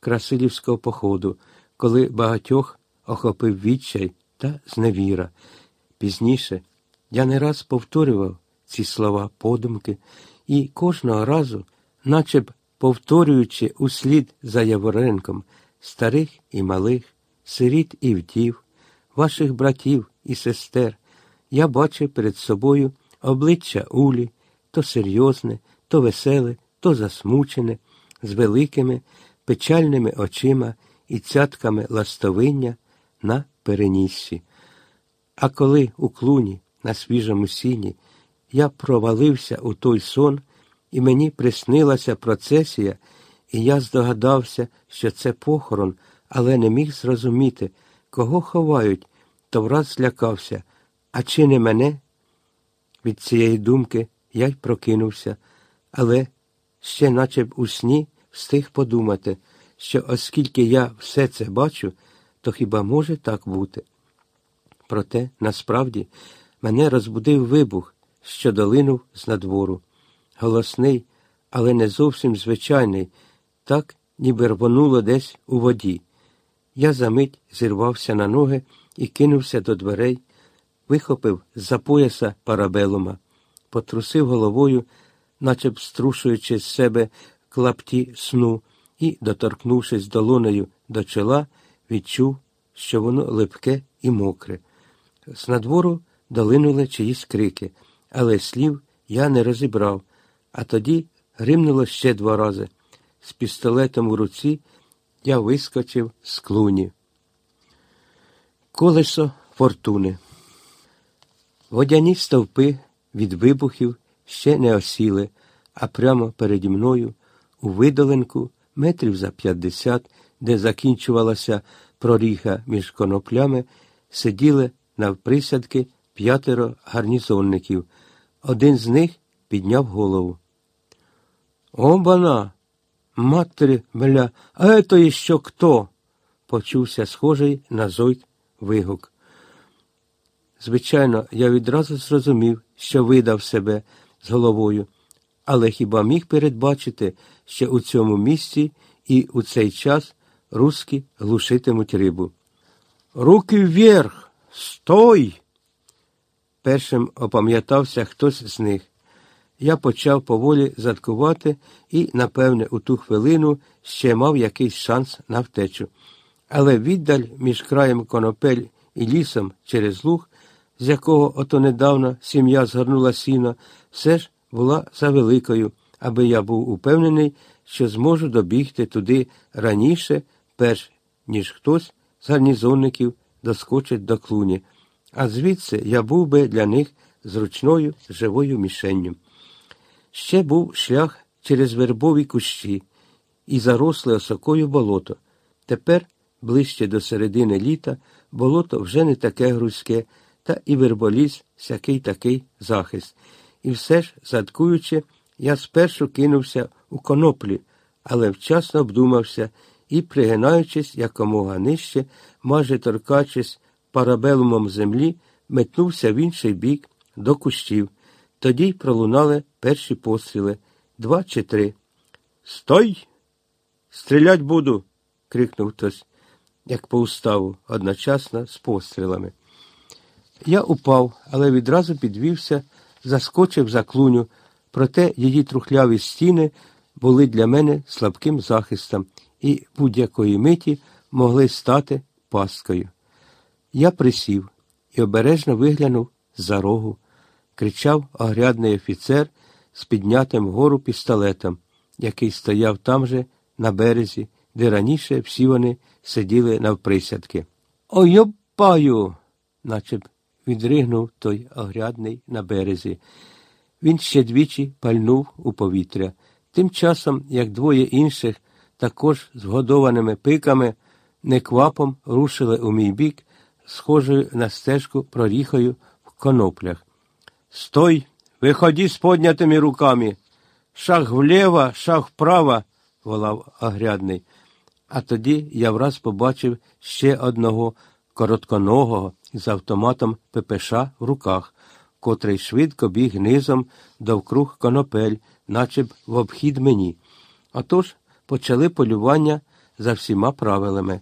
Красилівського походу, коли багатьох охопив відчай та зневіра. Пізніше я не раз повторював ці слова подумки, і кожного разу, наче б повторюючи услід за Яворенком старих і малих, сиріт і вдів, ваших братів і сестер, я бачив перед собою обличчя Улі, то серйозне, то веселе, то засмучене, з великими, печальними очима і цятками ластовиння на переніссі. А коли у клуні, на свіжому сіні, я провалився у той сон, і мені приснилася процесія, і я здогадався, що це похорон, але не міг зрозуміти, кого ховають, то враз злякався, а чи не мене? Від цієї думки я й прокинувся, але ще, наче б у сні, встиг подумати, що оскільки я все це бачу, то хіба може так бути? Проте, насправді, мене розбудив вибух, що долинув з надвору. Голосний, але не зовсім звичайний, так, ніби рвонуло десь у воді. Я за мить зірвався на ноги і кинувся до дверей, вихопив з-за пояса парабелума, потрусив головою, наче б струшуючи з себе клапті сну, і, доторкнувшись долонею до чола, відчув, що воно липке і мокре. З надвору долинули чиїсь крики, але слів я не розібрав, а тоді гримнуло ще два рази. З пістолетом у руці я вискочив з клуні. Колесо фортуни. Водяні стовпи від вибухів ще не осіли, а прямо переді мною, у видоленку, метрів за п'ятдесят, де закінчувалася проріха між коноплями, сиділи навприсядки п'ятеро гарнізонників. Один з них підняв голову. Обана! Матері, бля, а ето іще хто? почувся схожий на зойк вигук. Звичайно, я відразу зрозумів, що видав себе з головою, але хіба міг передбачити, що у цьому місці і у цей час руски глушитимуть рибу. Руки вверх! Стой! Першим опам'ятався хтось з них. Я почав поволі заткувати і, напевне, у ту хвилину ще мав якийсь шанс на втечу. Але віддаль між краєм конопель і лісом через луг, з якого ото недавно сім'я згорнула сіно, все ж була завеликою, аби я був упевнений, що зможу добігти туди раніше, перш ніж хтось з гарнізонників доскочить до клуні, а звідси я був би для них зручною живою мішенню. Ще був шлях через вербові кущі і заросле осокою болото. Тепер, ближче до середини літа, болото вже не таке грузьке, та і верболіз всякий такий захист. І все ж, заткуючи, я спершу кинувся у коноплі, але вчасно обдумався і, пригинаючись якомога нижче, майже торкаючись парабелумом землі, метнувся в інший бік до кущів. Тоді й пролунали перші постріли два чи три. Стой! Стрілять буду. крикнув хтось, як по уставу, одночасно з пострілами. Я упав, але відразу підвівся, заскочив за клуню, проте її трухляві стіни були для мене слабким захистом і будь-якої миті могли стати пасткою. Я присів і обережно виглянув за рогу кричав огрядний офіцер з піднятим вгору пістолетом, який стояв там же, на березі, де раніше всі вони сиділи навприсядки. Ой, йопаю, наче відригнув той огрядний на березі. Він ще двічі пальнув у повітря. Тим часом, як двоє інших, також з вгодованими пиками, неквапом рушили у мій бік, схожою на стежку проріхою в коноплях. Стой, виходи з поднятими руками. Шаг вліво, шаг вправо, волав огрядний. А тоді я враз побачив ще одного коротконогого з автоматом ППШ в руках, котрий швидко біг низом довкруг конопель, наче б в обхід мені. Отож почали полювання за всіма правилами.